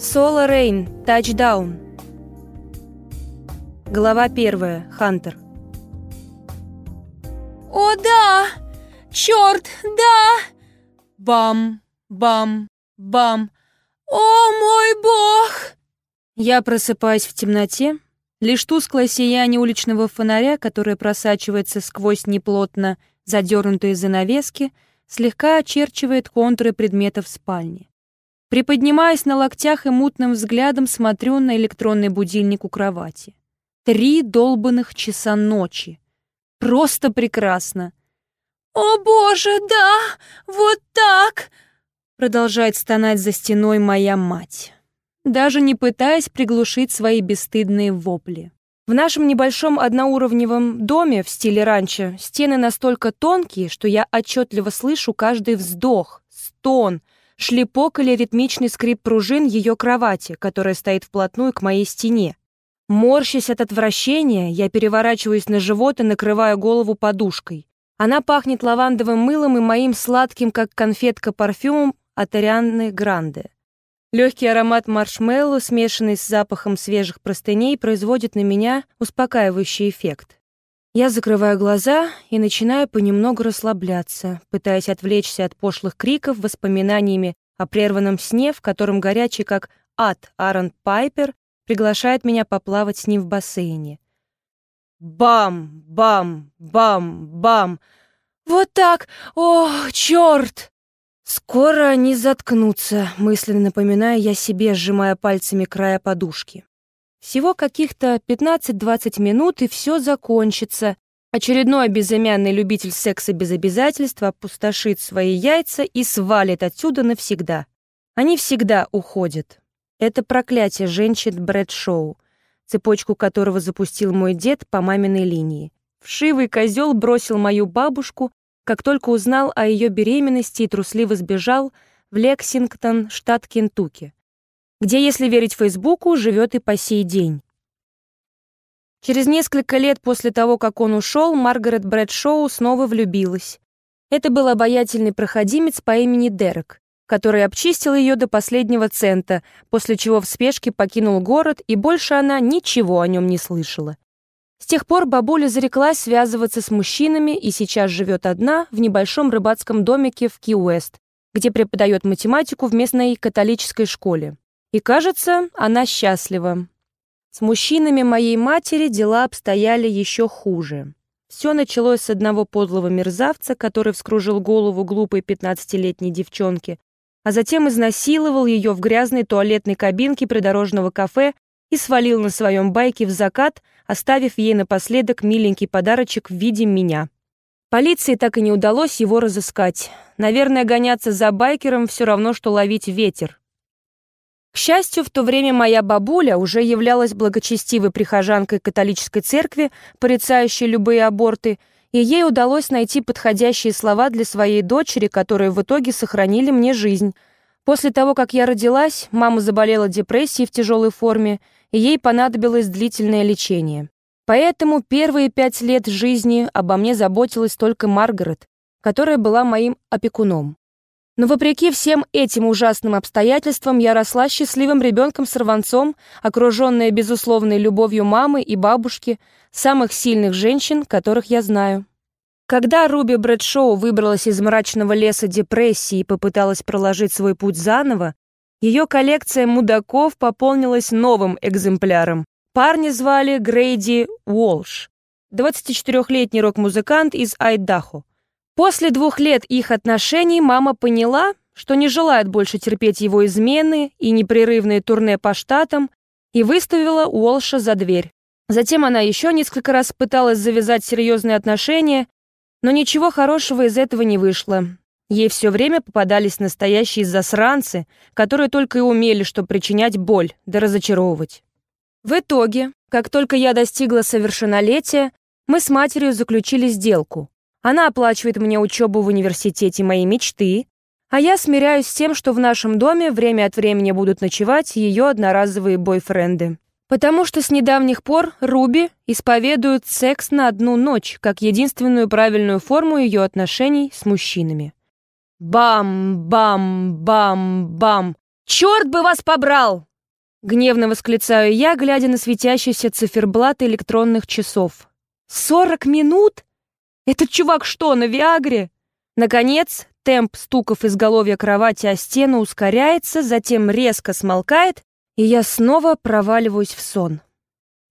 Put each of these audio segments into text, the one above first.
Соло Рейн, тачдаун. Глава первая. Хантер. О, да! Черт, да! Бам, бам, бам. О, мой бог! Я просыпаюсь в темноте. Лишь тусклое сияние уличного фонаря, которое просачивается сквозь неплотно задернутые занавески, слегка очерчивает контуры предметов спальни. Приподнимаясь на локтях и мутным взглядом смотрю на электронный будильник у кровати. Три долбанных часа ночи. Просто прекрасно. «О боже, да! Вот так!» Продолжает стонать за стеной моя мать, даже не пытаясь приглушить свои бесстыдные вопли. В нашем небольшом одноуровневом доме в стиле ранчо стены настолько тонкие, что я отчетливо слышу каждый вздох, стон — шлепок или ритмичный скрип пружин ее кровати, которая стоит вплотную к моей стене. Морщась от отвращения, я переворачиваюсь на живот и накрываю голову подушкой. Она пахнет лавандовым мылом и моим сладким, как конфетка, парфюмом от Арианны Гранде. Легкий аромат маршмеллоу, смешанный с запахом свежих простыней, производит на меня успокаивающий эффект. Я закрываю глаза и начинаю понемногу расслабляться, пытаясь отвлечься от пошлых криков воспоминаниями о прерванном сне, в котором горячий, как ад, Аарон Пайпер приглашает меня поплавать с ним в бассейне. Бам! Бам! Бам! Бам! Вот так! О, черт! Скоро они заткнутся, мысленно напоминая я себе, сжимая пальцами края подушки. Всего каких-то 15-20 минут, и все закончится. Очередной безымянный любитель секса без обязательства опустошит свои яйца и свалит отсюда навсегда. Они всегда уходят. Это проклятие женщин Брэд-шоу, цепочку которого запустил мой дед по маминой линии. Вшивый козел бросил мою бабушку, как только узнал о ее беременности и трусливо сбежал в Лексингтон, штат Кентукки где, если верить Фейсбуку, живет и по сей день. Через несколько лет после того, как он ушел, Маргарет Брэдшоу снова влюбилась. Это был обаятельный проходимец по имени Дерек, который обчистил ее до последнего цента, после чего в спешке покинул город, и больше она ничего о нем не слышала. С тех пор бабуля зареклась связываться с мужчинами и сейчас живет одна в небольшом рыбацком домике в Ки-Уэст, где преподает математику в местной католической школе. И, кажется, она счастлива. С мужчинами моей матери дела обстояли еще хуже. Все началось с одного подлого мерзавца, который вскружил голову глупой пятнадцатилетней девчонке, а затем изнасиловал ее в грязной туалетной кабинке придорожного кафе и свалил на своем байке в закат, оставив ей напоследок миленький подарочек в виде меня. Полиции так и не удалось его разыскать. Наверное, гоняться за байкером все равно, что ловить ветер. К счастью, в то время моя бабуля уже являлась благочестивой прихожанкой католической церкви, порицающей любые аборты, и ей удалось найти подходящие слова для своей дочери, которые в итоге сохранили мне жизнь. После того, как я родилась, мама заболела депрессией в тяжелой форме, и ей понадобилось длительное лечение. Поэтому первые пять лет жизни обо мне заботилась только Маргарет, которая была моим опекуном. Но вопреки всем этим ужасным обстоятельствам я росла счастливым ребенком-сорванцом, окруженная безусловной любовью мамы и бабушки, самых сильных женщин, которых я знаю. Когда Руби Брэдшоу выбралась из мрачного леса депрессии и попыталась проложить свой путь заново, ее коллекция мудаков пополнилась новым экземпляром. Парня звали Грейди Уолш, 24-летний рок-музыкант из Айдахо. После двух лет их отношений мама поняла, что не желает больше терпеть его измены и непрерывные турне по штатам, и выставила Уолша за дверь. Затем она еще несколько раз пыталась завязать серьезные отношения, но ничего хорошего из этого не вышло. Ей все время попадались настоящие засранцы, которые только и умели, что причинять боль, да разочаровывать. В итоге, как только я достигла совершеннолетия, мы с матерью заключили сделку. Она оплачивает мне учебу в университете моей мечты, а я смиряюсь с тем, что в нашем доме время от времени будут ночевать ее одноразовые бойфренды. Потому что с недавних пор Руби исповедует секс на одну ночь как единственную правильную форму ее отношений с мужчинами. Бам, бам, бам, бам. Черт бы вас побрал! Гневно восклицаю я, глядя на светящийся циферблат электронных часов. «Сорок минут? Этот чувак что, на Виагре?» Наконец, темп стуков изголовья кровати о стену ускоряется, затем резко смолкает, и я снова проваливаюсь в сон.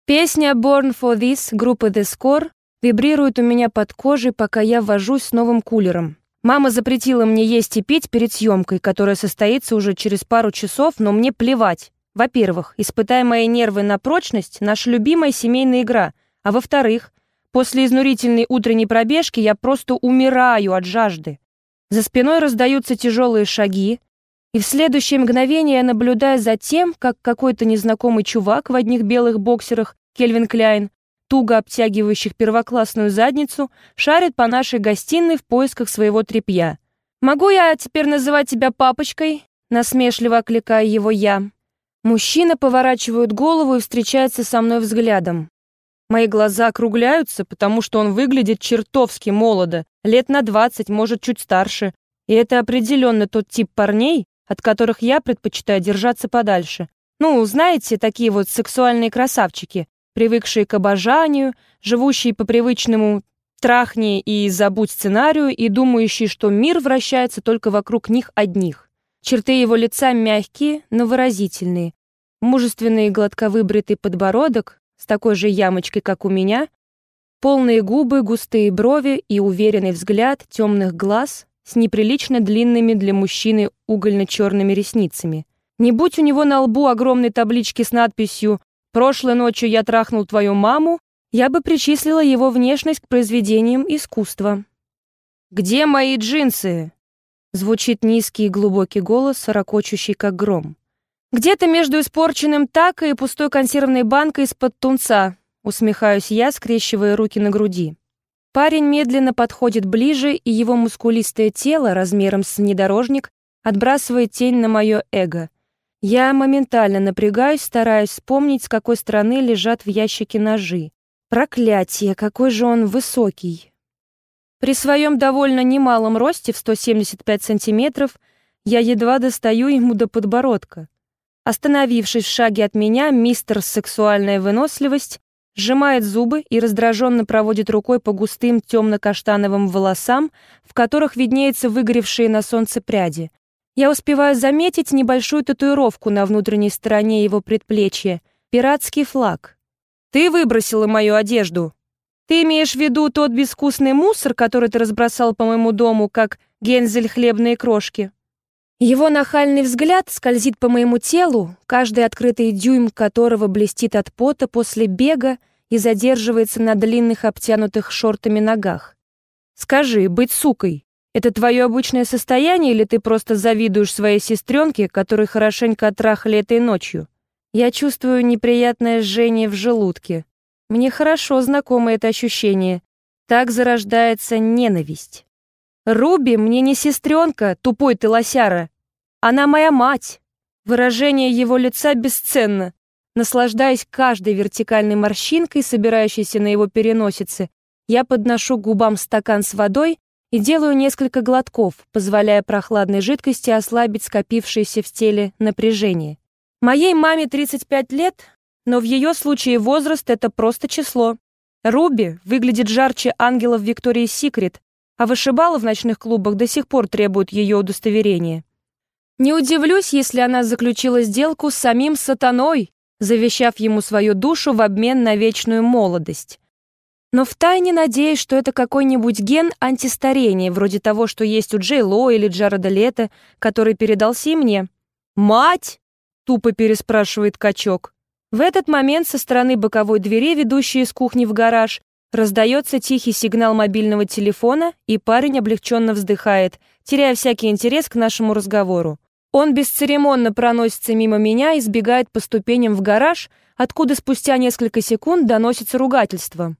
Песня «Born for This» группы The Score вибрирует у меня под кожей, пока я вожусь с новым кулером. Мама запретила мне есть и пить перед съемкой, которая состоится уже через пару часов, но мне плевать. Во-первых, испытая мои нервы на прочность, наша любимая семейная игра. А во-вторых, после изнурительной утренней пробежки я просто умираю от жажды. За спиной раздаются тяжелые шаги, и в следующее мгновение я наблюдаю за тем, как какой-то незнакомый чувак в одних белых боксерах Кельвин Кляйн, туго обтягивающих первоклассную задницу, шарит по нашей гостиной в поисках своего тряпья. «Могу я теперь называть тебя папочкой?» Насмешливо окликая его я. Мужчина поворачивает голову и встречается со мной взглядом. Мои глаза округляются, потому что он выглядит чертовски молодо, лет на двадцать, может, чуть старше. И это определенно тот тип парней, от которых я предпочитаю держаться подальше. Ну, знаете, такие вот сексуальные красавчики, привыкшие к обожанию, живущие по привычному «трахни и забудь сценарию» и думающие, что мир вращается только вокруг них одних. Черты его лица мягкие, но выразительные. Мужественный гладко выбритый подбородок с такой же ямочкой, как у меня, полные губы, густые брови и уверенный взгляд темных глаз с неприлично длинными для мужчины угольно-черными ресницами. Не будь у него на лбу огромной таблички с надписью «Прошлой ночью я трахнул твою маму», я бы причислила его внешность к произведениям искусства. «Где мои джинсы?» Звучит низкий и глубокий голос, ракочущий как гром. «Где-то между испорченным тако и пустой консервной банкой из-под тунца», усмехаюсь я, скрещивая руки на груди. Парень медленно подходит ближе, и его мускулистое тело размером с внедорожник отбрасывает тень на мое эго. Я моментально напрягаюсь, стараясь вспомнить, с какой стороны лежат в ящике ножи. Проклятие, какой же он высокий. При своем довольно немалом росте в 175 сантиметров я едва достаю ему до подбородка. Остановившись в шаге от меня, мистер «Сексуальная выносливость» сжимает зубы и раздраженно проводит рукой по густым темно-каштановым волосам, в которых виднеются выгоревшие на солнце пряди. Я успеваю заметить небольшую татуировку на внутренней стороне его предплечья — пиратский флаг. «Ты выбросила мою одежду!» «Ты имеешь в виду тот безвкусный мусор, который ты разбросал по моему дому, как Гензель хлебные крошки?» Его нахальный взгляд скользит по моему телу, каждый открытый дюйм которого блестит от пота после бега и задерживается на длинных обтянутых шортами ногах. «Скажи, быть сукой — это твое обычное состояние или ты просто завидуешь своей сестренке, которой хорошенько оттрахали этой ночью?» Я чувствую неприятное жжение в желудке. Мне хорошо знакомо это ощущение. Так зарождается ненависть. «Руби мне не сестренка, тупой ты лосяра. Она моя мать». Выражение его лица бесценно. Наслаждаясь каждой вертикальной морщинкой, собирающейся на его переносице, я подношу к губам стакан с водой и делаю несколько глотков, позволяя прохладной жидкости ослабить скопившееся в теле напряжение. Моей маме 35 лет, но в ее случае возраст — это просто число. Руби выглядит жарче ангелов Виктории Секрет, а вышибалы в ночных клубах до сих пор требуют ее удостоверения. Не удивлюсь, если она заключила сделку с самим сатаной, завещав ему свою душу в обмен на вечную молодость. Но втайне надеюсь, что это какой-нибудь ген антистарения, вроде того, что есть у Джей Ло или Джареда Лето, который передался мне. «Мать!» — тупо переспрашивает качок. В этот момент со стороны боковой двери, ведущей из кухни в гараж, Раздается тихий сигнал мобильного телефона, и парень облегченно вздыхает, теряя всякий интерес к нашему разговору. Он бесцеремонно проносится мимо меня и сбегает по ступеням в гараж, откуда спустя несколько секунд доносится ругательство.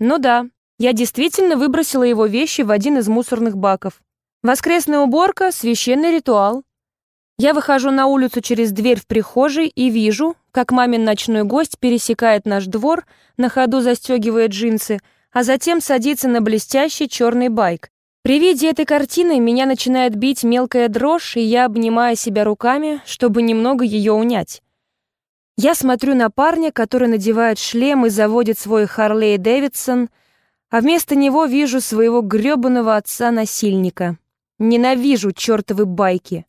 Ну да, я действительно выбросила его вещи в один из мусорных баков. Воскресная уборка — священный ритуал. Я выхожу на улицу через дверь в прихожей и вижу, как мамин ночной гость пересекает наш двор, на ходу застегивая джинсы, а затем садится на блестящий черный байк. При виде этой картины меня начинает бить мелкая дрожь, и я обнимаю себя руками, чтобы немного ее унять. Я смотрю на парня, который надевает шлем и заводит свой Харлей Дэвидсон, а вместо него вижу своего грёбаного отца-насильника. Ненавижу чертовы байки.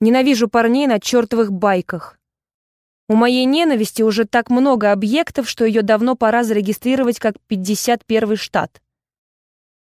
Ненавижу парней на чертовых байках. У моей ненависти уже так много объектов, что ее давно пора зарегистрировать как 51 штат.